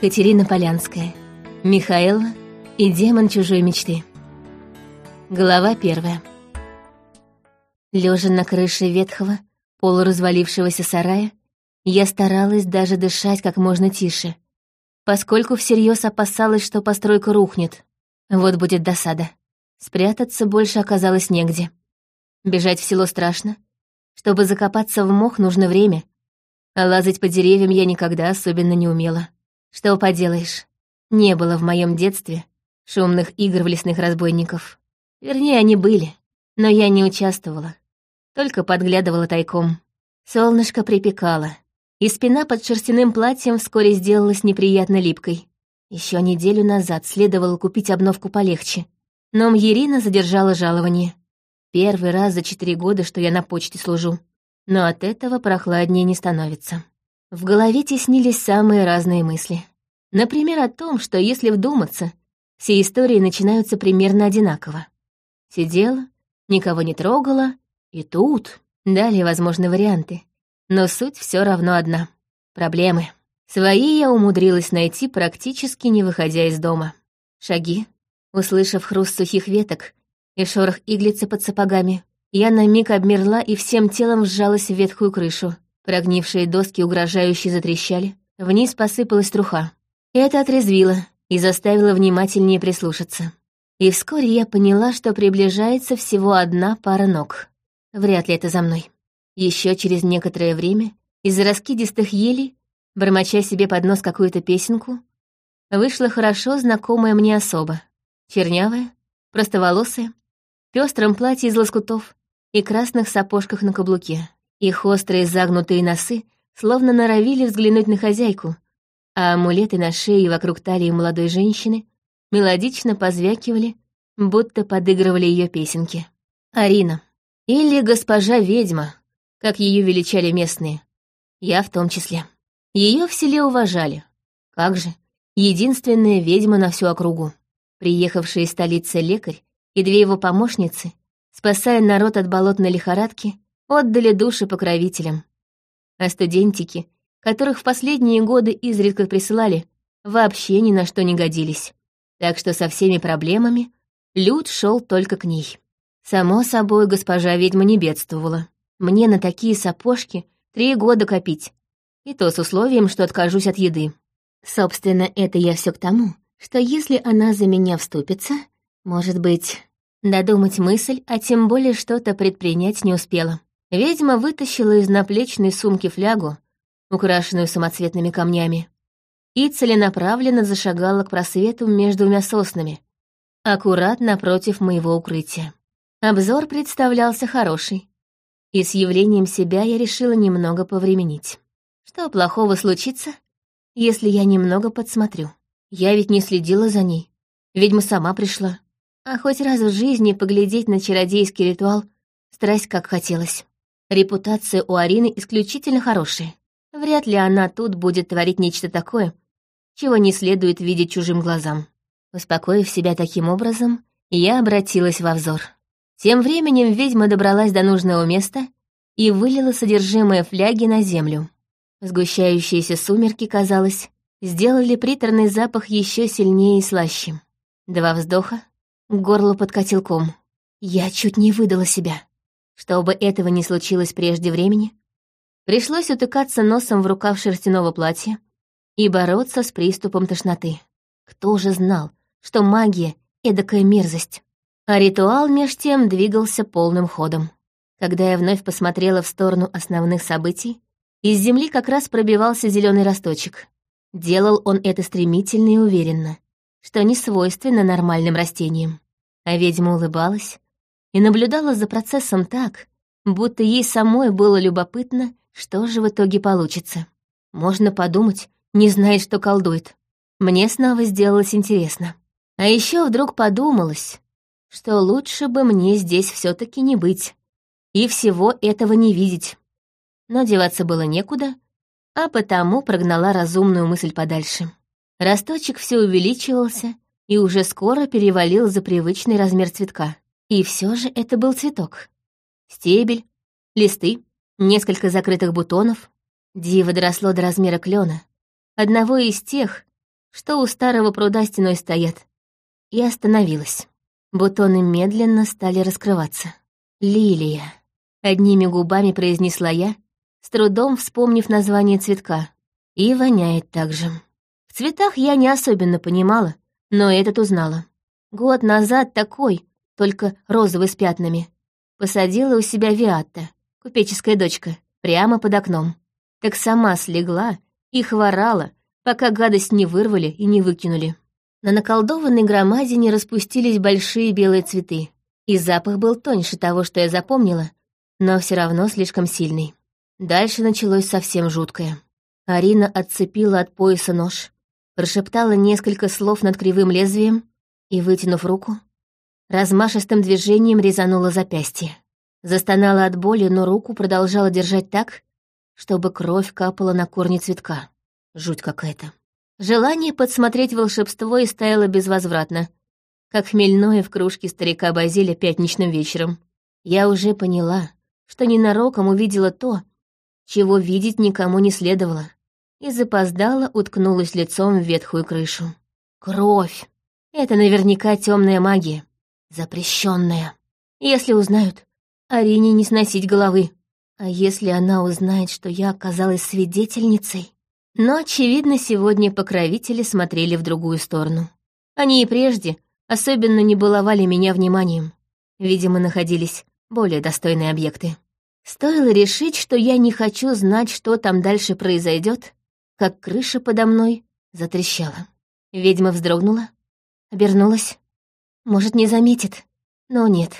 Катерина Полянская. Михаил и демон чужой мечты. Глава первая. Лежа на крыше ветхого, полуразвалившегося сарая, я старалась даже дышать как можно тише, поскольку всерьез опасалась, что постройка рухнет. Вот будет досада. Спрятаться больше оказалось негде. Бежать в село страшно. Чтобы закопаться в мох, нужно время. А лазать по деревьям я никогда особенно не умела. Что поделаешь, не было в моем детстве шумных игр в лесных разбойников. Вернее, они были, но я не участвовала, только подглядывала тайком. Солнышко припекало, и спина под шерстяным платьем вскоре сделалась неприятно липкой. Еще неделю назад следовало купить обновку полегче, но Мьерина задержала жалование. Первый раз за четыре года, что я на почте служу. Но от этого прохладнее не становится. В голове теснились самые разные мысли. Например, о том, что если вдуматься, все истории начинаются примерно одинаково. Сидела, никого не трогала, и тут... Далее возможны варианты. Но суть все равно одна. Проблемы. Свои я умудрилась найти практически не выходя из дома. Шаги. Услышав хруст сухих веток и шорох иглицы под сапогами, я на миг обмерла и всем телом сжалась в ветхую крышу. Прогнившие доски угрожающе затрещали, вниз посыпалась труха. Это отрезвило и заставило внимательнее прислушаться. И вскоре я поняла, что приближается всего одна пара ног. Вряд ли это за мной. Еще через некоторое время из-за раскидистых елей, бормоча себе под нос какую-то песенку, вышла хорошо знакомая мне особа. Чернявая, простоволосая, в пестром платье из лоскутов и красных сапожках на каблуке. Их острые загнутые носы словно норовили взглянуть на хозяйку, а амулеты на шее и вокруг талии молодой женщины мелодично позвякивали, будто подыгрывали ее песенки. Арина. Или госпожа ведьма, как ее величали местные. Я в том числе. Ее в селе уважали. Как же, единственная ведьма на всю округу. Приехавший из столицы лекарь и две его помощницы, спасая народ от болотной лихорадки, отдали души покровителям. А студентики, которых в последние годы изредка присылали, вообще ни на что не годились. Так что со всеми проблемами люд шел только к ней. Само собой, госпожа ведьма не бедствовала. Мне на такие сапожки три года копить. И то с условием, что откажусь от еды. Собственно, это я все к тому, что если она за меня вступится, может быть, додумать мысль, а тем более что-то предпринять не успела. Ведьма вытащила из наплечной сумки флягу, украшенную самоцветными камнями, и целенаправленно зашагала к просвету между двумя соснами, аккурат напротив моего укрытия. Обзор представлялся хороший, и с явлением себя я решила немного повременить. Что плохого случится, если я немного подсмотрю? Я ведь не следила за ней, ведьма сама пришла. А хоть раз в жизни поглядеть на чародейский ритуал страсть как хотелось. Репутация у Арины исключительно хорошая. Вряд ли она тут будет творить нечто такое, чего не следует видеть чужим глазам. Успокоив себя таким образом, я обратилась во взор. Тем временем ведьма добралась до нужного места и вылила содержимое фляги на землю. Сгущающиеся сумерки, казалось, сделали приторный запах еще сильнее и слаще. Два вздоха, к горлу подкатил ком. Я чуть не выдала себя. Чтобы этого не случилось прежде времени, пришлось утыкаться носом в рукав шерстяного платья и бороться с приступом тошноты. Кто же знал, что магия — эдакая мерзость? А ритуал меж тем двигался полным ходом. Когда я вновь посмотрела в сторону основных событий, из земли как раз пробивался зеленый росточек. Делал он это стремительно и уверенно, что не свойственно нормальным растениям. А ведьма улыбалась, и наблюдала за процессом так, будто ей самой было любопытно, что же в итоге получится. Можно подумать, не знает, что колдует. Мне снова сделалось интересно. А еще вдруг подумалось, что лучше бы мне здесь все таки не быть и всего этого не видеть. Но деваться было некуда, а потому прогнала разумную мысль подальше. Росточек все увеличивался и уже скоро перевалил за привычный размер цветка. И все же это был цветок. Стебель, листы, несколько закрытых бутонов. Диво доросло до размера клена, одного из тех, что у старого пруда стеной стоят, и остановилась. Бутоны медленно стали раскрываться. «Лилия», — одними губами произнесла я, с трудом вспомнив название цветка. И воняет так же. В цветах я не особенно понимала, но этот узнала. Год назад такой, только розовый с пятнами, посадила у себя Виатта, купеческая дочка, прямо под окном. Так сама слегла и хворала, пока гадость не вырвали и не выкинули. На наколдованной громадине распустились большие белые цветы, и запах был тоньше того, что я запомнила, но все равно слишком сильный. Дальше началось совсем жуткое. Арина отцепила от пояса нож, прошептала несколько слов над кривым лезвием и, вытянув руку, размашистым движением резанула запястье. Застонала от боли, но руку продолжала держать так, чтобы кровь капала на корни цветка. Жуть какая-то. Желание подсмотреть волшебство истаяло безвозвратно, как хмельное в кружке старика Базиля пятничным вечером. Я уже поняла, что ненароком увидела то, чего видеть никому не следовало, и запоздала уткнулась лицом в ветхую крышу. Кровь! Это наверняка темная магия, запрещенная. Если узнают, Арине не сносить головы. А если она узнает, что я оказалась свидетельницей? Но, очевидно, сегодня покровители смотрели в другую сторону. Они и прежде особенно не баловали меня вниманием. Видимо, находились более достойные объекты. Стоило решить, что я не хочу знать, что там дальше произойдет, как крыша подо мной затрещала. Ведьма вздрогнула, обернулась. Может, не заметит, но нет,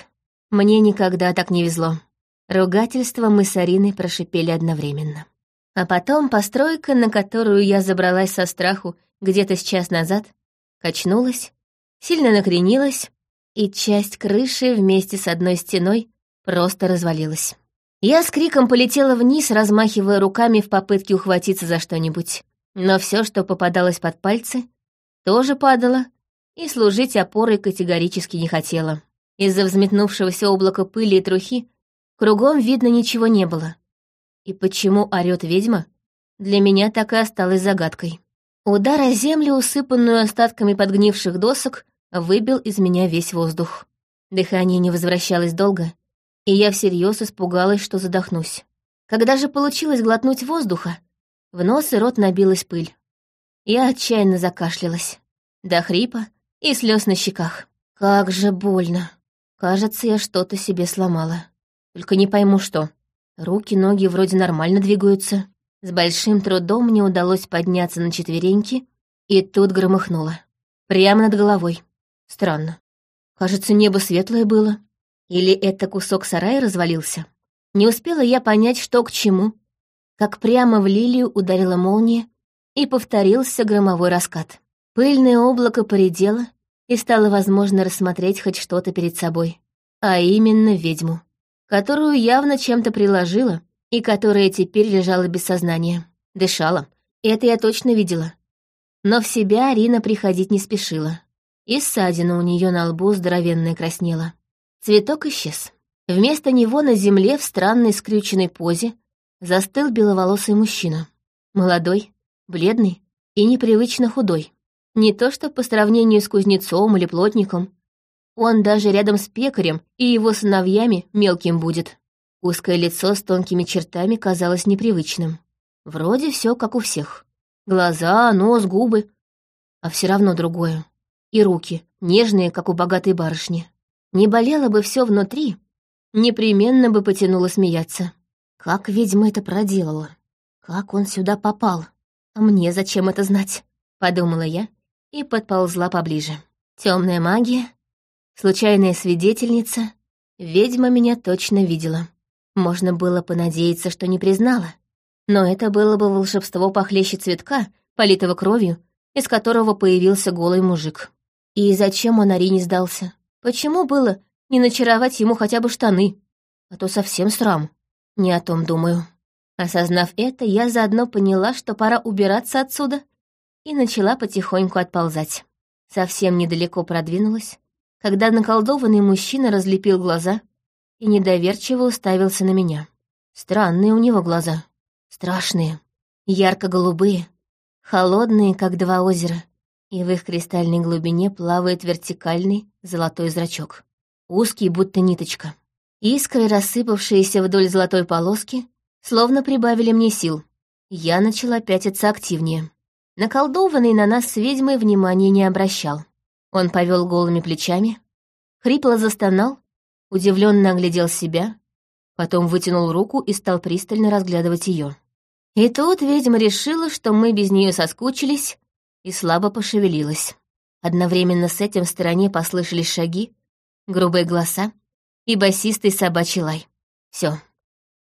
мне никогда так не везло. Ругательство мы с Ариной прошипели одновременно. А потом постройка, на которую я забралась со страху где-то с час назад, качнулась, сильно накренилась, и часть крыши вместе с одной стеной просто развалилась. Я с криком полетела вниз, размахивая руками в попытке ухватиться за что-нибудь. Но все, что попадалось под пальцы, тоже падало, и служить опорой категорически не хотела. Из-за взметнувшегося облака пыли и трухи Кругом видно ничего не было. И почему орёт ведьма, для меня так и осталось загадкой. Удар о землю, усыпанную остатками подгнивших досок, выбил из меня весь воздух. Дыхание не возвращалось долго, и я всерьез испугалась, что задохнусь. Когда же получилось глотнуть воздуха, в нос и рот набилась пыль. Я отчаянно закашлялась. До хрипа и слез на щеках. Как же больно. Кажется, я что-то себе сломала. Только не пойму, что. Руки, ноги вроде нормально двигаются. С большим трудом мне удалось подняться на четвереньки, и тут громыхнуло. Прямо над головой. Странно. Кажется, небо светлое было. Или это кусок сарая развалился? Не успела я понять, что к чему, как прямо в лилию ударила молния, и повторился громовой раскат. Пыльное облако поредело, и стало возможно рассмотреть хоть что-то перед собой. А именно ведьму которую явно чем-то приложила и которая теперь лежала без сознания. Дышала. Это я точно видела. Но в себя Арина приходить не спешила. И ссадина у нее на лбу здоровенная краснела. Цветок исчез. Вместо него на земле в странной скрюченной позе застыл беловолосый мужчина. Молодой, бледный и непривычно худой. Не то что по сравнению с кузнецом или плотником, он даже рядом с пекарем и его сыновьями мелким будет. Узкое лицо с тонкими чертами казалось непривычным. Вроде все как у всех. Глаза, нос, губы. А все равно другое. И руки, нежные, как у богатой барышни. Не болело бы все внутри, непременно бы потянуло смеяться. Как ведьма это проделала? Как он сюда попал? А мне зачем это знать? Подумала я и подползла поближе. Темная магия, Случайная свидетельница, ведьма меня точно видела. Можно было понадеяться, что не признала. Но это было бы волшебство похлеще цветка, политого кровью, из которого появился голый мужик. И зачем он Арине сдался? Почему было не начаровать ему хотя бы штаны? А то совсем срам. Не о том думаю. Осознав это, я заодно поняла, что пора убираться отсюда, и начала потихоньку отползать. Совсем недалеко продвинулась, когда наколдованный мужчина разлепил глаза и недоверчиво уставился на меня. Странные у него глаза. Страшные. Ярко-голубые. Холодные, как два озера. и в их кристальной глубине плавает вертикальный золотой зрачок. Узкий, будто ниточка. Искры, рассыпавшиеся вдоль золотой полоски, словно прибавили мне сил. Я начала пятиться активнее. Наколдованный на нас с ведьмой внимания не обращал. Он повел голыми плечами, хрипло застонал, удивленно оглядел себя, потом вытянул руку и стал пристально разглядывать ее. И тут ведьма решила, что мы без нее соскучились, и слабо пошевелилась. Одновременно с этим в стороне послышались шаги, грубые голоса и басистый собачий лай. Все,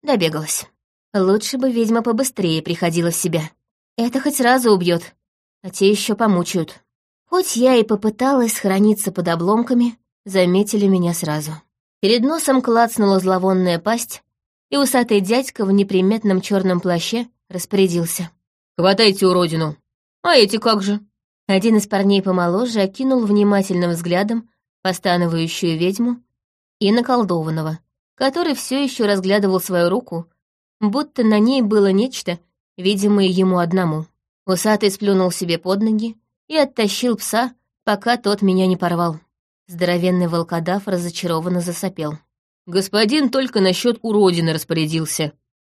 добегалась. Лучше бы ведьма побыстрее приходила в себя. Это хоть сразу убьет, а те еще помучают. Хоть я и попыталась схорониться под обломками, заметили меня сразу. Перед носом клацнула зловонная пасть, и усатый дядька в неприметном черном плаще распорядился. «Хватайте уродину! А эти как же?» Один из парней помоложе окинул внимательным взглядом постанывающую ведьму и наколдованного, который все еще разглядывал свою руку, будто на ней было нечто, видимое ему одному. Усатый сплюнул себе под ноги и оттащил пса, пока тот меня не порвал. Здоровенный волкодав разочарованно засопел. «Господин только насчет уродины распорядился.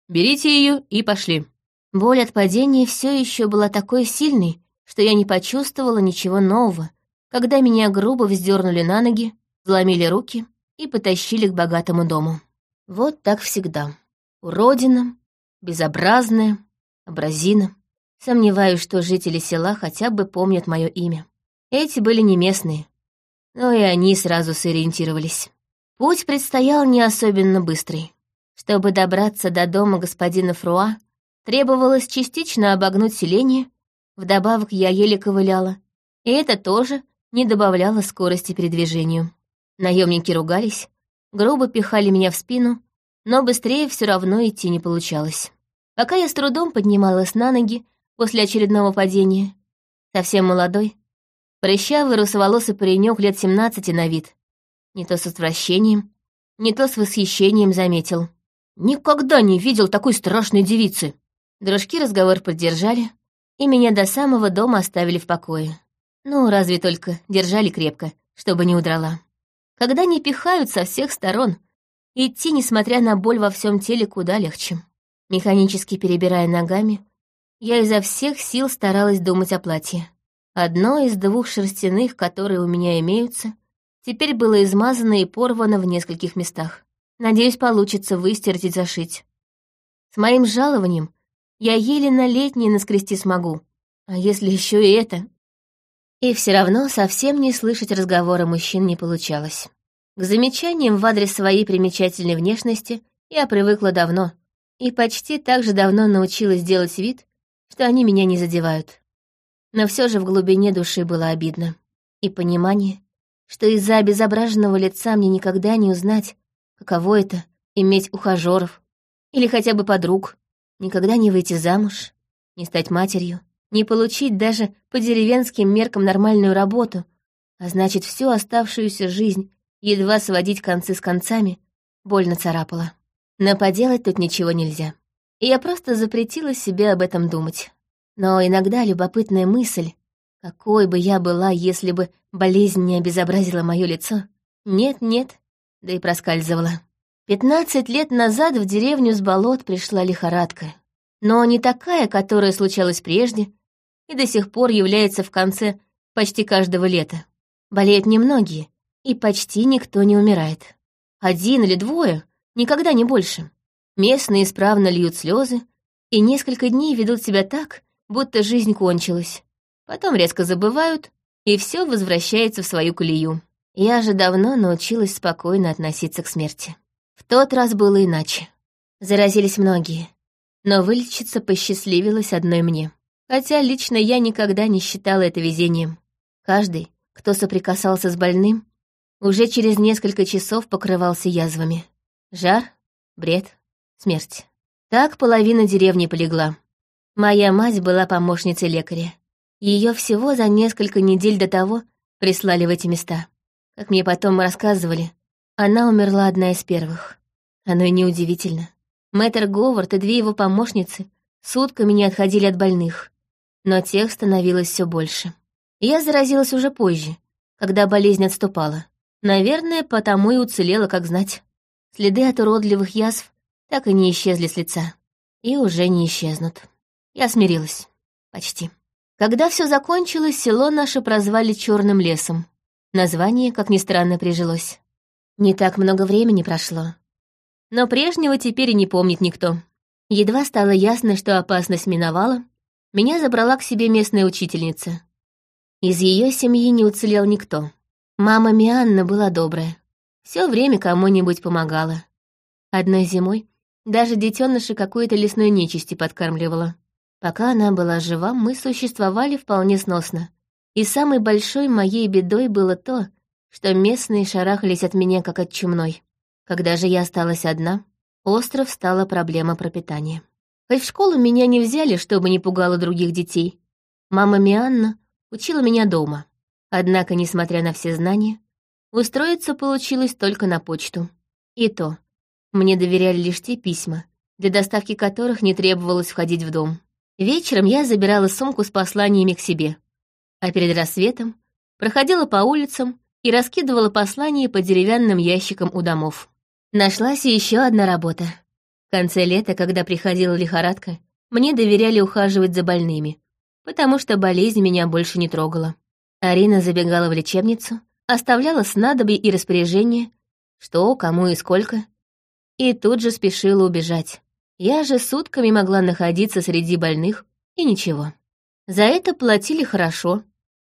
Берите ее и пошли». Боль от падения все еще была такой сильной, что я не почувствовала ничего нового, когда меня грубо вздернули на ноги, взломили руки и потащили к богатому дому. Вот так всегда. Уродина, безобразная, абразина. Сомневаюсь, что жители села хотя бы помнят мое имя. Эти были не местные, но и они сразу сориентировались. Путь предстоял не особенно быстрый. Чтобы добраться до дома господина Фруа, требовалось частично обогнуть селение, вдобавок я еле ковыляла, и это тоже не добавляло скорости передвижению. Наемники ругались, грубо пихали меня в спину, но быстрее все равно идти не получалось. Пока я с трудом поднималась на ноги после очередного падения, совсем молодой, прыщавый русоволосый паренек лет семнадцати на вид, не то с отвращением, не то с восхищением заметил. «Никогда не видел такой страшной девицы!» Дружки разговор поддержали, и меня до самого дома оставили в покое. Ну, разве только держали крепко, чтобы не удрала. Когда не пихают со всех сторон, идти, несмотря на боль во всем теле, куда легче. Механически перебирая ногами, я изо всех сил старалась думать о платье. Одно из двух шерстяных, которые у меня имеются, теперь было измазано и порвано в нескольких местах. Надеюсь, получится выстирать и зашить. С моим жалованием я еле на летнее наскрести смогу. А если еще и это, и все равно совсем не слышать разговора мужчин не получалось. К замечаниям в адрес своей примечательной внешности я привыкла давно, и почти так же давно научилась делать вид, что они меня не задевают. Но все же в глубине души было обидно. И понимание, что из-за обезображенного лица мне никогда не узнать, каково это — иметь ухажеров или хотя бы подруг, никогда не выйти замуж, не стать матерью, не получить даже по деревенским меркам нормальную работу, а значит, всю оставшуюся жизнь едва сводить концы с концами, больно царапала. Но поделать тут ничего нельзя. Я просто запретила себе об этом думать. Но иногда любопытная мысль, какой бы я была, если бы болезнь не обезобразила мое лицо, нет-нет, да и проскальзывала. Пятнадцать лет назад в деревню с болот пришла лихорадка. Но не такая, которая случалась прежде, и до сих пор является в конце почти каждого лета. Болеют немногие, и почти никто не умирает. Один или двое, никогда не больше. Местные исправно льют слезы и несколько дней ведут себя так, будто жизнь кончилась. Потом резко забывают, и все возвращается в свою колею. Я же давно научилась спокойно относиться к смерти. В тот раз было иначе. Заразились многие, но вылечиться посчастливилось одной мне. Хотя лично я никогда не считала это везением. Каждый, кто соприкасался с больным, уже через несколько часов покрывался язвами. Жар, бред, смерть. Так половина деревни полегла. Моя мать была помощницей лекаря. Ее всего за несколько недель до того прислали в эти места. Как мне потом рассказывали, она умерла одна из первых. Оно и неудивительно. Мэтр Говард и две его помощницы сутками не отходили от больных но тех становилось все больше. Я заразилась уже позже, когда болезнь отступала. Наверное, потому и уцелела, как знать. Следы от уродливых язв так и не исчезли с лица. И уже не исчезнут. Я смирилась. Почти. Когда все закончилось, село наше прозвали Черным лесом. Название, как ни странно, прижилось. Не так много времени прошло. Но прежнего теперь и не помнит никто. Едва стало ясно, что опасность миновала, меня забрала к себе местная учительница. Из ее семьи не уцелел никто. Мама Мианна была добрая. Все время кому-нибудь помогала. Одной зимой даже детеныши какой-то лесной нечисти подкармливала. Пока она была жива, мы существовали вполне сносно. И самой большой моей бедой было то, что местные шарахались от меня как от чумной. Когда же я осталась одна, остров стала проблема пропитания. Хоть в школу меня не взяли, чтобы не пугало других детей. Мама Мианна учила меня дома. Однако, несмотря на все знания, устроиться получилось только на почту. И то, мне доверяли лишь те письма, для доставки которых не требовалось входить в дом. Вечером я забирала сумку с посланиями к себе, а перед рассветом проходила по улицам и раскидывала послания по деревянным ящикам у домов. Нашлась еще одна работа. В конце лета, когда приходила лихорадка, мне доверяли ухаживать за больными, потому что болезнь меня больше не трогала. Арина забегала в лечебницу, оставляла снадобья и распоряжения, что, кому и сколько, и тут же спешила убежать. Я же сутками могла находиться среди больных, и ничего. За это платили хорошо,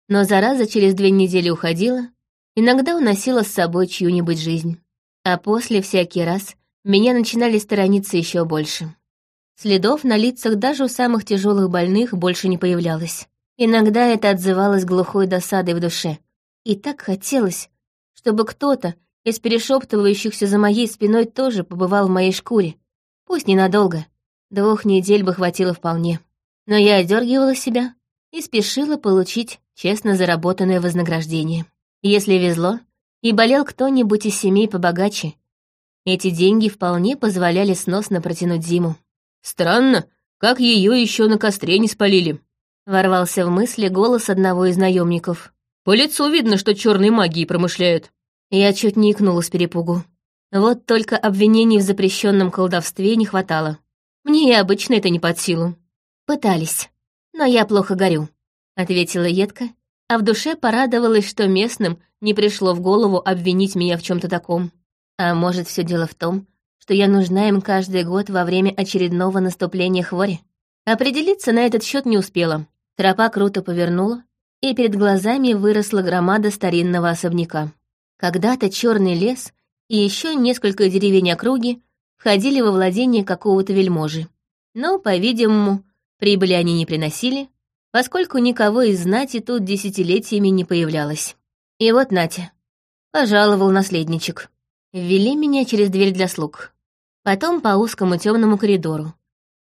но зараза через две недели уходила, иногда уносила с собой чью-нибудь жизнь. А после всякий раз меня начинали сторониться еще больше. Следов на лицах даже у самых тяжелых больных больше не появлялось. Иногда это отзывалось глухой досадой в душе. И так хотелось, чтобы кто-то из перешептывающихся за моей спиной тоже побывал в моей шкуре. Пусть ненадолго. Двух недель бы хватило вполне. Но я одергивала себя и спешила получить честно заработанное вознаграждение. Если везло, и болел кто-нибудь из семей побогаче, эти деньги вполне позволяли сносно протянуть зиму. «Странно, как ее еще на костре не спалили», — ворвался в мысли голос одного из наемников. «По лицу видно, что черной магией промышляют». Я чуть не икнула с перепугу. Вот только обвинений в запрещенном колдовстве не хватало. Мне и обычно это не под силу. Пытались, но я плохо горю, ответила едко, а в душе порадовалась, что местным не пришло в голову обвинить меня в чем-то таком. А может, все дело в том, что я нужна им каждый год во время очередного наступления хвори? Определиться на этот счет не успела. Тропа круто повернула, и перед глазами выросла громада старинного особняка. Когда-то черный лес и еще несколько деревень округи входили во владение какого-то вельможи. Но, по-видимому, прибыли они не приносили, поскольку никого из знати тут десятилетиями не появлялось. И вот Натя. Пожаловал наследничек. Ввели меня через дверь для слуг. Потом по узкому темному коридору.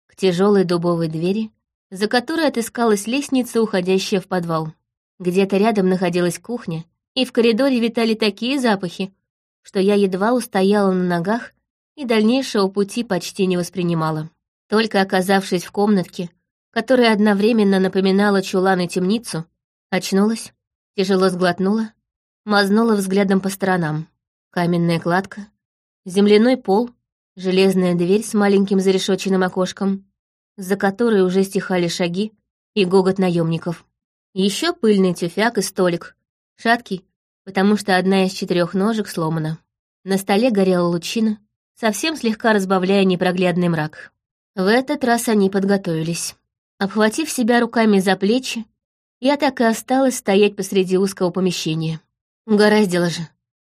К тяжелой дубовой двери, за которой отыскалась лестница, уходящая в подвал. Где-то рядом находилась кухня, и в коридоре витали такие запахи, что я едва устояла на ногах и дальнейшего пути почти не воспринимала. Только оказавшись в комнатке, которая одновременно напоминала чулан и темницу, очнулась, тяжело сглотнула, мазнула взглядом по сторонам. Каменная кладка, земляной пол, железная дверь с маленьким зарешоченным окошком, за которой уже стихали шаги и гогот наемников. Еще пыльный тюфяк и столик, Шаткий, потому что одна из четырех ножек сломана. На столе горела лучина, совсем слегка разбавляя непроглядный мрак. В этот раз они подготовились. Обхватив себя руками за плечи, я так и осталась стоять посреди узкого помещения. Угораздило же.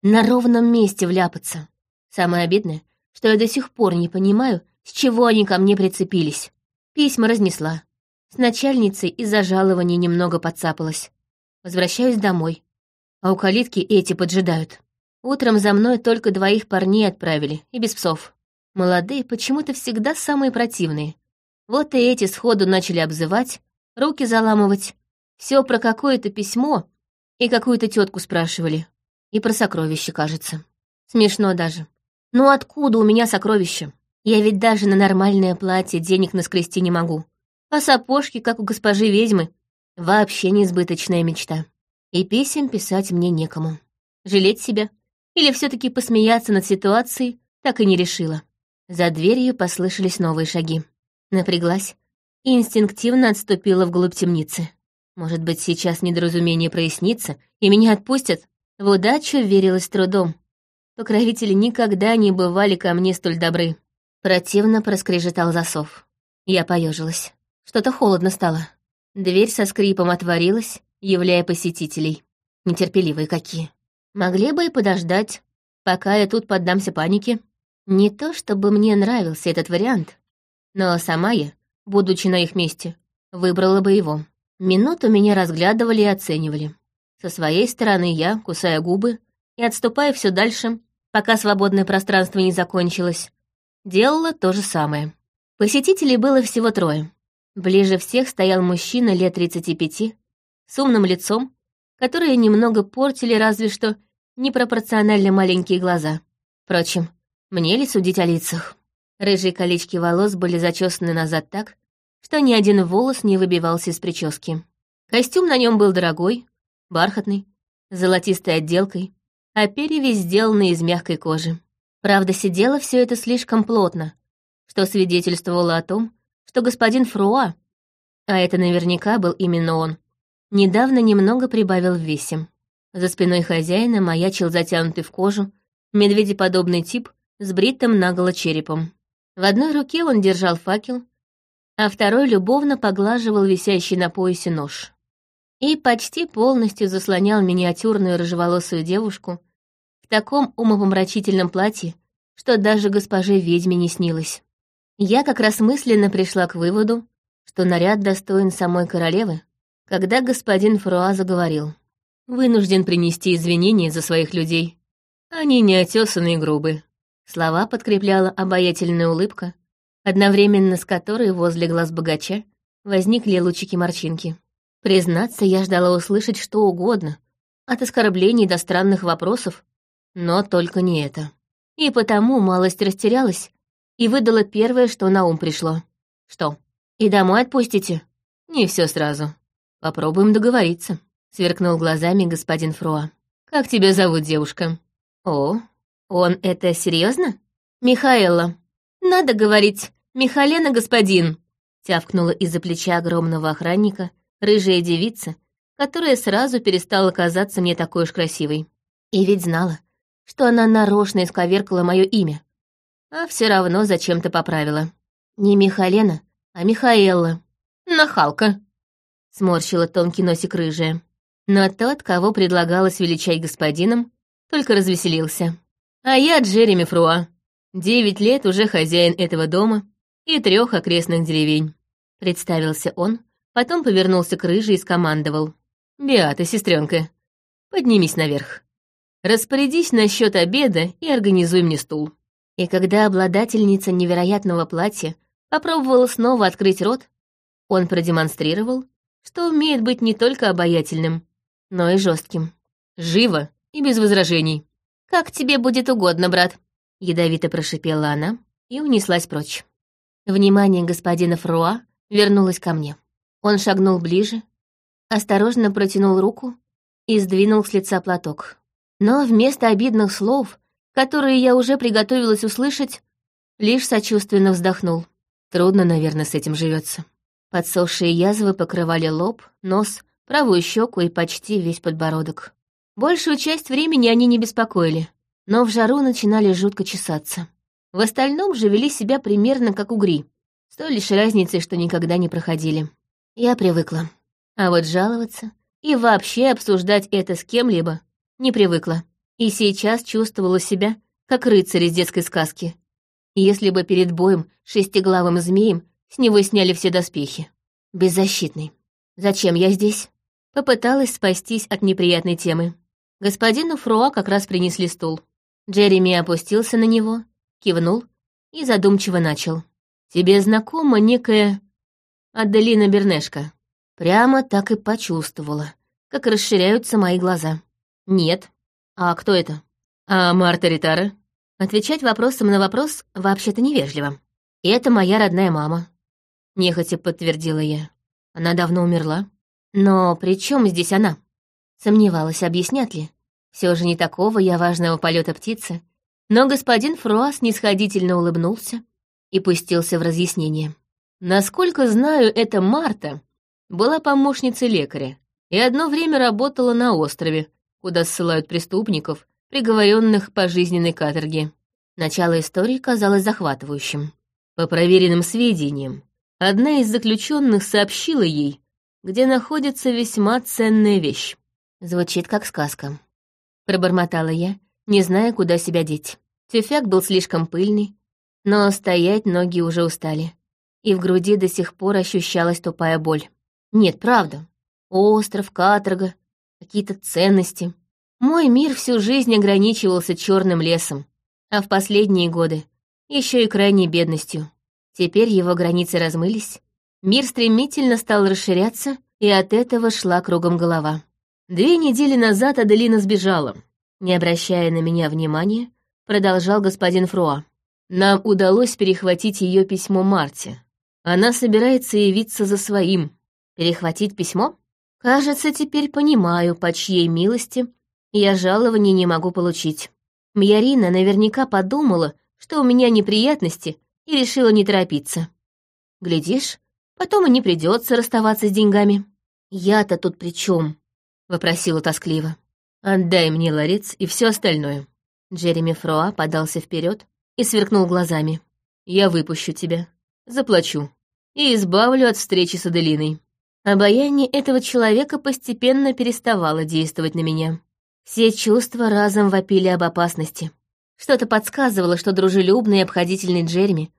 На ровном месте вляпаться. Самое обидное, что я до сих пор не понимаю, с чего они ко мне прицепились. Письма разнесла. С начальницей из-за жалования немного подцапалась. Возвращаюсь домой а у калитки эти поджидают. Утром за мной только двоих парней отправили, и без псов. Молодые почему-то всегда самые противные. Вот и эти сходу начали обзывать, руки заламывать. Все про какое-то письмо и какую-то тетку спрашивали. И про сокровища, кажется. Смешно даже. Ну откуда у меня сокровища? Я ведь даже на нормальное платье денег наскрести не могу. А сапожки, как у госпожи ведьмы, Вообще несбыточная мечта. И писем писать мне некому. Жалеть себя или все таки посмеяться над ситуацией так и не решила. За дверью послышались новые шаги. Напряглась и инстинктивно отступила вглубь темницы. Может быть, сейчас недоразумение прояснится, и меня отпустят? В удачу верилась трудом. Покровители никогда не бывали ко мне столь добры. Противно проскрежетал засов. Я поежилась. Что-то холодно стало. Дверь со скрипом отворилась, являя посетителей. Нетерпеливые какие. Могли бы и подождать, пока я тут поддамся панике. Не то чтобы мне нравился этот вариант, но сама я, будучи на их месте, выбрала бы его. Минуту меня разглядывали и оценивали. Со своей стороны я, кусая губы и отступая все дальше, пока свободное пространство не закончилось, делала то же самое. Посетителей было всего трое. Ближе всех стоял мужчина лет 35, с умным лицом, которые немного портили разве что непропорционально маленькие глаза. Впрочем, мне ли судить о лицах? Рыжие колечки волос были зачесаны назад так, что ни один волос не выбивался из прически. Костюм на нем был дорогой, бархатный, с золотистой отделкой, а перевязь сделана из мягкой кожи. Правда, сидело все это слишком плотно, что свидетельствовало о том, что господин Фруа, а это наверняка был именно он, недавно немного прибавил в весе. За спиной хозяина маячил затянутый в кожу медведеподобный тип с бритым наголо черепом. В одной руке он держал факел, а второй любовно поглаживал висящий на поясе нож. И почти полностью заслонял миниатюрную рыжеволосую девушку в таком умопомрачительном платье, что даже госпоже ведьме не снилось. Я как раз мысленно пришла к выводу, что наряд достоин самой королевы, когда господин Фруа заговорил. Вынужден принести извинения за своих людей. Они неотесанные и грубы. Слова подкрепляла обаятельная улыбка, одновременно с которой возле глаз богача возникли лучики-морщинки. Признаться, я ждала услышать что угодно, от оскорблений до странных вопросов, но только не это. И потому малость растерялась и выдала первое, что на ум пришло. «Что, и домой отпустите?» «Не все сразу. Попробуем договориться», — сверкнул глазами господин Фруа. «Как тебя зовут, девушка?» «О, он это серьезно? «Михаэла. Надо говорить, Михалена господин», — тявкнула из-за плеча огромного охранника рыжая девица, которая сразу перестала казаться мне такой уж красивой. И ведь знала, что она нарочно исковеркала мое имя, а все равно зачем-то поправила. Не Михалена, а Михаэла. «Нахалка», — сморщила тонкий носик рыжая. Но тот, кого предлагалось величать господином, только развеселился. А я Джереми Фруа. Девять лет уже хозяин этого дома и трех окрестных деревень. Представился он, потом повернулся к рыже и скомандовал. «Беата, сестренка, поднимись наверх. Распорядись насчет обеда и организуй мне стул». И когда обладательница невероятного платья попробовала снова открыть рот, он продемонстрировал, что умеет быть не только обаятельным, но и жестким. Живо и без возражений. «Как тебе будет угодно, брат», — ядовито прошипела она и унеслась прочь. Внимание господина Фруа вернулось ко мне. Он шагнул ближе, осторожно протянул руку и сдвинул с лица платок. Но вместо обидных слов, которые я уже приготовилась услышать, лишь сочувственно вздохнул. Трудно, наверное, с этим живется. Подсохшие язвы покрывали лоб, нос, правую щеку и почти весь подбородок. Большую часть времени они не беспокоили, но в жару начинали жутко чесаться. В остальном же вели себя примерно как угри, с той лишь разницей, что никогда не проходили. Я привыкла. А вот жаловаться и вообще обсуждать это с кем-либо не привыкла. И сейчас чувствовала себя, как рыцарь из детской сказки. Если бы перед боем шестиглавым змеем с него сняли все доспехи. Беззащитный. Зачем я здесь? Попыталась спастись от неприятной темы. Господину Фруа как раз принесли стул. Джереми опустился на него, кивнул и задумчиво начал. «Тебе знакома некая Аделина Бернешка?» Прямо так и почувствовала, как расширяются мои глаза. «Нет. А кто это?» «А Марта Ритара?» Отвечать вопросом на вопрос вообще-то невежливо. «Это моя родная мама», — нехотя подтвердила я. «Она давно умерла. Но при чем здесь она? Сомневалась, объяснят ли. Все же не такого я важного полета птицы. Но господин Фруас нисходительно улыбнулся и пустился в разъяснение. Насколько знаю, эта Марта была помощницей лекаря и одно время работала на острове, куда ссылают преступников, приговоренных по жизненной каторге. Начало истории казалось захватывающим. По проверенным сведениям, одна из заключенных сообщила ей, где находится весьма ценная вещь. Звучит как сказка. Пробормотала я, не зная, куда себя деть. Тюфяк был слишком пыльный, но стоять ноги уже устали, и в груди до сих пор ощущалась тупая боль. Нет, правда. Остров, каторга, какие-то ценности. Мой мир всю жизнь ограничивался черным лесом, а в последние годы еще и крайней бедностью. Теперь его границы размылись, мир стремительно стал расширяться, и от этого шла кругом голова. Две недели назад Аделина сбежала. Не обращая на меня внимания, продолжал господин Фруа. Нам удалось перехватить ее письмо Марте. Она собирается явиться за своим. Перехватить письмо? Кажется, теперь понимаю, по чьей милости я жалования не могу получить. Мьярина наверняка подумала, что у меня неприятности, и решила не торопиться. Глядишь, потом и не придется расставаться с деньгами. Я-то тут при чем? вопросила тоскливо. Отдай мне ларец и все остальное. Джереми Фроа подался вперед и сверкнул глазами. Я выпущу тебя, заплачу и избавлю от встречи с Аделиной. Обаяние этого человека постепенно переставало действовать на меня. Все чувства разом вопили об опасности. Что-то подсказывало, что дружелюбный и обходительный Джереми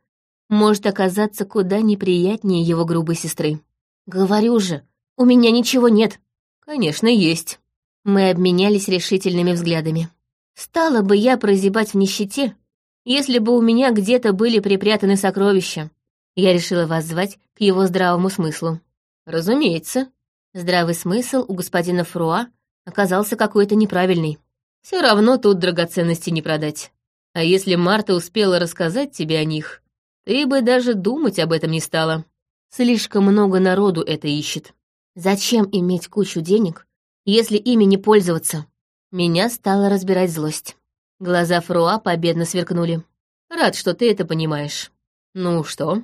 может оказаться куда неприятнее его грубой сестры. «Говорю же, у меня ничего нет». «Конечно, есть». Мы обменялись решительными взглядами. Стала бы я прозябать в нищете, если бы у меня где-то были припрятаны сокровища. Я решила воззвать к его здравому смыслу. Разумеется. Здравый смысл у господина Фруа оказался какой-то неправильный. Все равно тут драгоценности не продать. А если Марта успела рассказать тебе о них, ты бы даже думать об этом не стала. Слишком много народу это ищет. Зачем иметь кучу денег, если ими не пользоваться? Меня стала разбирать злость. Глаза Фруа победно сверкнули. Рад, что ты это понимаешь. Ну что,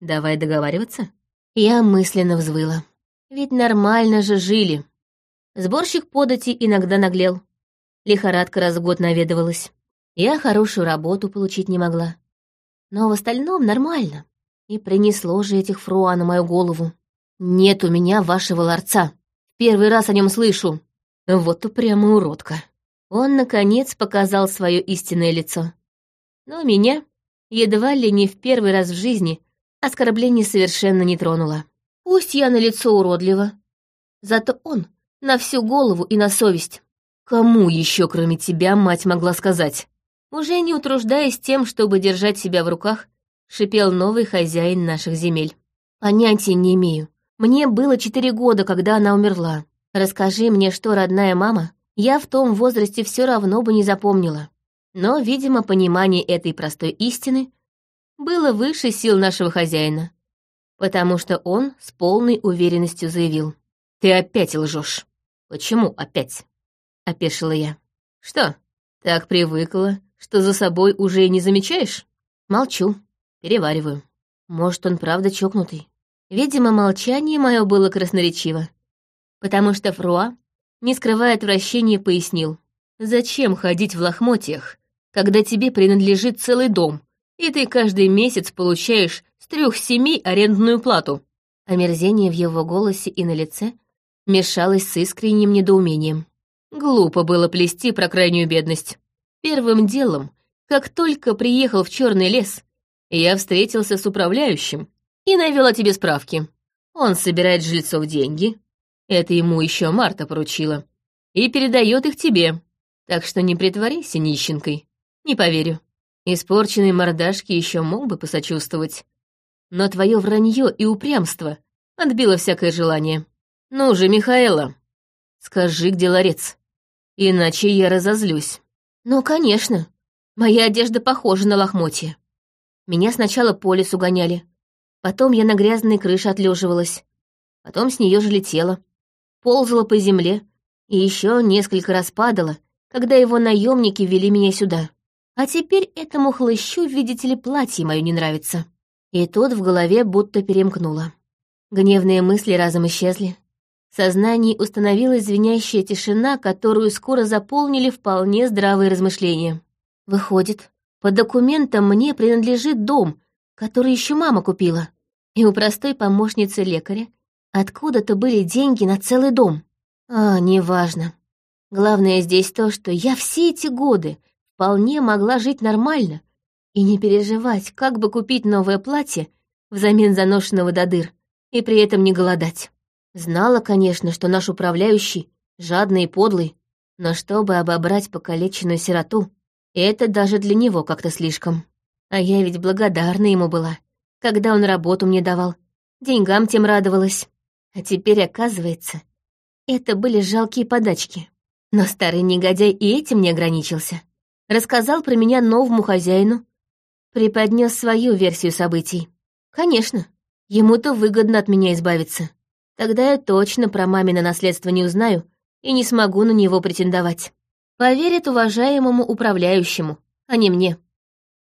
давай договариваться? Я мысленно взвыла. Ведь нормально же жили. Сборщик подати иногда наглел. Лихорадка раз в год наведывалась. Я хорошую работу получить не могла. Но в остальном нормально. И принесло же этих фруа на мою голову. Нет у меня вашего ларца. Первый раз о нем слышу. Вот упрямая уродка. Он, наконец, показал свое истинное лицо. Но меня, едва ли не в первый раз в жизни, оскорбление совершенно не тронуло. Пусть я на лицо уродлива, зато он на всю голову и на совесть. Кому еще, кроме тебя, мать могла сказать? Уже не утруждаясь тем, чтобы держать себя в руках, шипел новый хозяин наших земель. Понятия не имею. Мне было четыре года, когда она умерла. Расскажи мне, что родная мама, я в том возрасте все равно бы не запомнила. Но, видимо, понимание этой простой истины было выше сил нашего хозяина, потому что он с полной уверенностью заявил. «Ты опять лжешь». «Почему опять?» — опешила я. «Что, так привыкла, что за собой уже не замечаешь?» Молчу, перевариваю. Может, он правда чокнутый. Видимо, молчание мое было красноречиво, потому что Фруа, не скрывая отвращения, пояснил. «Зачем ходить в лохмотьях, когда тебе принадлежит целый дом, и ты каждый месяц получаешь с трех семей арендную плату. Омерзение в его голосе и на лице мешалось с искренним недоумением. Глупо было плести про крайнюю бедность. Первым делом, как только приехал в черный лес, я встретился с управляющим и навел о тебе справки. Он собирает жильцов деньги, это ему еще Марта поручила, и передает их тебе. Так что не притворись нищенкой, не поверю. Испорченной мордашке еще мог бы посочувствовать. Но твое вранье и упрямство отбило всякое желание. Ну же, Михаэла, скажи, где ларец. Иначе я разозлюсь. Ну, конечно. Моя одежда похожа на лохмотья. Меня сначала по лесу гоняли. Потом я на грязной крыше отлеживалась. Потом с нее же летела. ползала по земле и еще несколько раз падала, когда его наемники вели меня сюда. А теперь этому хлыщу, видите ли, платье мое не нравится. И тут в голове будто перемкнуло. Гневные мысли разом исчезли. В сознании установилась звенящая тишина, которую скоро заполнили вполне здравые размышления. Выходит, по документам мне принадлежит дом, который еще мама купила. И у простой помощницы лекаря откуда-то были деньги на целый дом. А, неважно. Главное здесь то, что я все эти годы вполне могла жить нормально и не переживать, как бы купить новое платье взамен заношенного до дыр, и при этом не голодать. Знала, конечно, что наш управляющий жадный и подлый, но чтобы обобрать покалеченную сироту, это даже для него как-то слишком. А я ведь благодарна ему была, когда он работу мне давал, деньгам тем радовалась. А теперь, оказывается, это были жалкие подачки. Но старый негодяй и этим не ограничился. Рассказал про меня новому хозяину, преподнес свою версию событий. Конечно, ему-то выгодно от меня избавиться. Тогда я точно про мамино наследство не узнаю и не смогу на него претендовать. Поверит уважаемому управляющему, а не мне.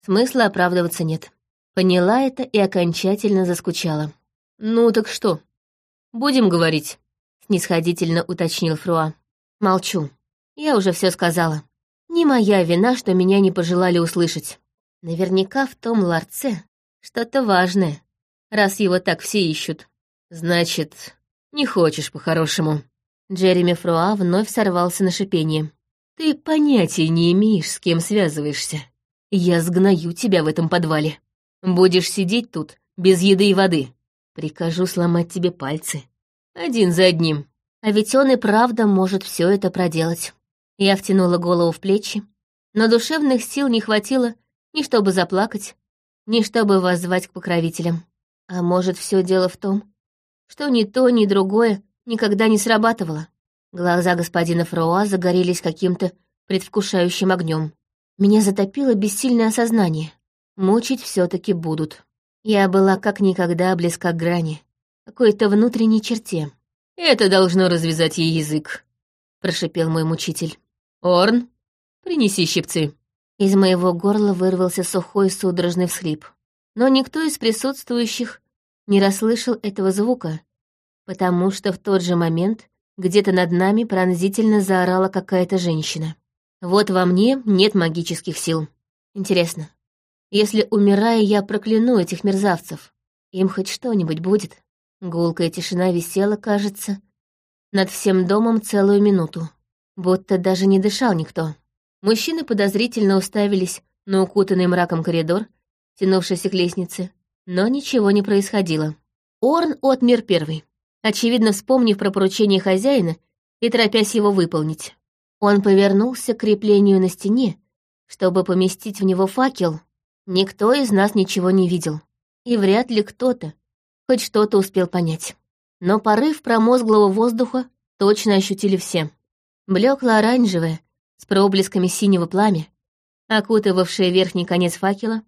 Смысла оправдываться нет. Поняла это и окончательно заскучала. «Ну так что? Будем говорить?» — снисходительно уточнил Фруа. Молчу. Я уже все сказала. Не моя вина, что меня не пожелали услышать. Наверняка в том ларце что-то важное, раз его так все ищут. Значит, не хочешь по-хорошему. Джереми Фруа вновь сорвался на шипение. Ты понятия не имеешь, с кем связываешься. Я сгною тебя в этом подвале. Будешь сидеть тут без еды и воды. Прикажу сломать тебе пальцы. Один за одним. А ведь он и правда может все это проделать. Я втянула голову в плечи, но душевных сил не хватило ни чтобы заплакать, ни чтобы воззвать к покровителям. А может, все дело в том, что ни то, ни другое никогда не срабатывало. Глаза господина Фроа загорелись каким-то предвкушающим огнем. Меня затопило бессильное осознание. Мучить все таки будут. Я была как никогда близка к грани, какой-то внутренней черте. «Это должно развязать ей язык», — прошипел мой мучитель. «Орн, принеси щипцы». Из моего горла вырвался сухой судорожный всхлип. Но никто из присутствующих не расслышал этого звука, потому что в тот же момент где-то над нами пронзительно заорала какая-то женщина. Вот во мне нет магических сил. Интересно, если, умирая, я прокляну этих мерзавцев, им хоть что-нибудь будет? Гулкая тишина висела, кажется, над всем домом целую минуту. Будто даже не дышал никто. Мужчины подозрительно уставились на укутанный мраком коридор, тянувшийся к лестнице, но ничего не происходило. Орн отмер первый, очевидно вспомнив про поручение хозяина и торопясь его выполнить. Он повернулся к креплению на стене, чтобы поместить в него факел. Никто из нас ничего не видел. И вряд ли кто-то, хоть что-то успел понять. Но порыв промозглого воздуха точно ощутили все. Блекло-оранжевое, с проблесками синего пламя, окутывавшее верхний конец факела,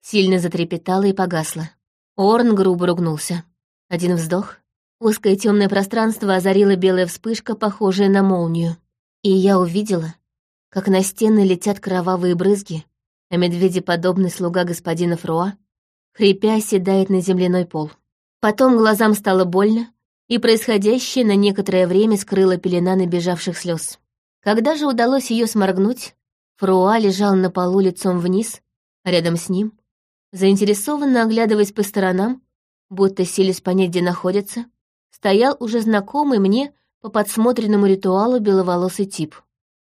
сильно затрепетало и погасло. Орн грубо ругнулся. Один вздох. Узкое темное пространство озарила белая вспышка, похожая на молнию. И я увидела, как на стены летят кровавые брызги, а медведеподобный слуга господина Фруа хрипя, седает на земляной пол. Потом глазам стало больно, и происходящее на некоторое время скрыло пелена набежавших слез. Когда же удалось ее сморгнуть, Фруа лежал на полу лицом вниз, рядом с ним, заинтересованно оглядываясь по сторонам, будто силясь понять, где находится, стоял уже знакомый мне по подсмотренному ритуалу беловолосый тип.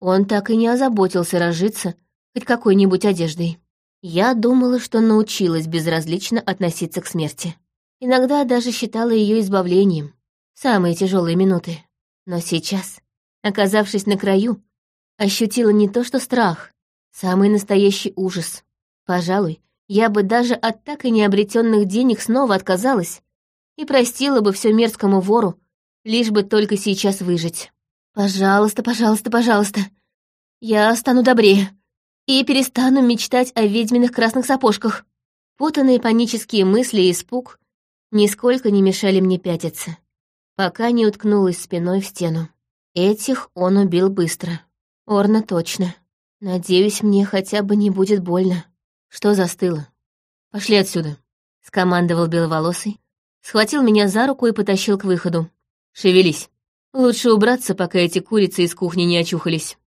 Он так и не озаботился разжиться хоть какой-нибудь одеждой. Я думала, что научилась безразлично относиться к смерти. Иногда даже считала ее избавлением. Самые тяжелые минуты. Но сейчас, оказавшись на краю, ощутила не то что страх, самый настоящий ужас. Пожалуй, я бы даже от так и необретенных денег снова отказалась и простила бы все мерзкому вору, лишь бы только сейчас выжить. «Пожалуйста, пожалуйста, пожалуйста, я стану добрее», и перестану мечтать о ведьминых красных сапожках. Путанные панические мысли и испуг нисколько не мешали мне пятиться. Пока не уткнулась спиной в стену. Этих он убил быстро. Орна точно. Надеюсь, мне хотя бы не будет больно. Что застыло? Пошли отсюда, — скомандовал беловолосый, схватил меня за руку и потащил к выходу. Шевелись. Лучше убраться, пока эти курицы из кухни не очухались.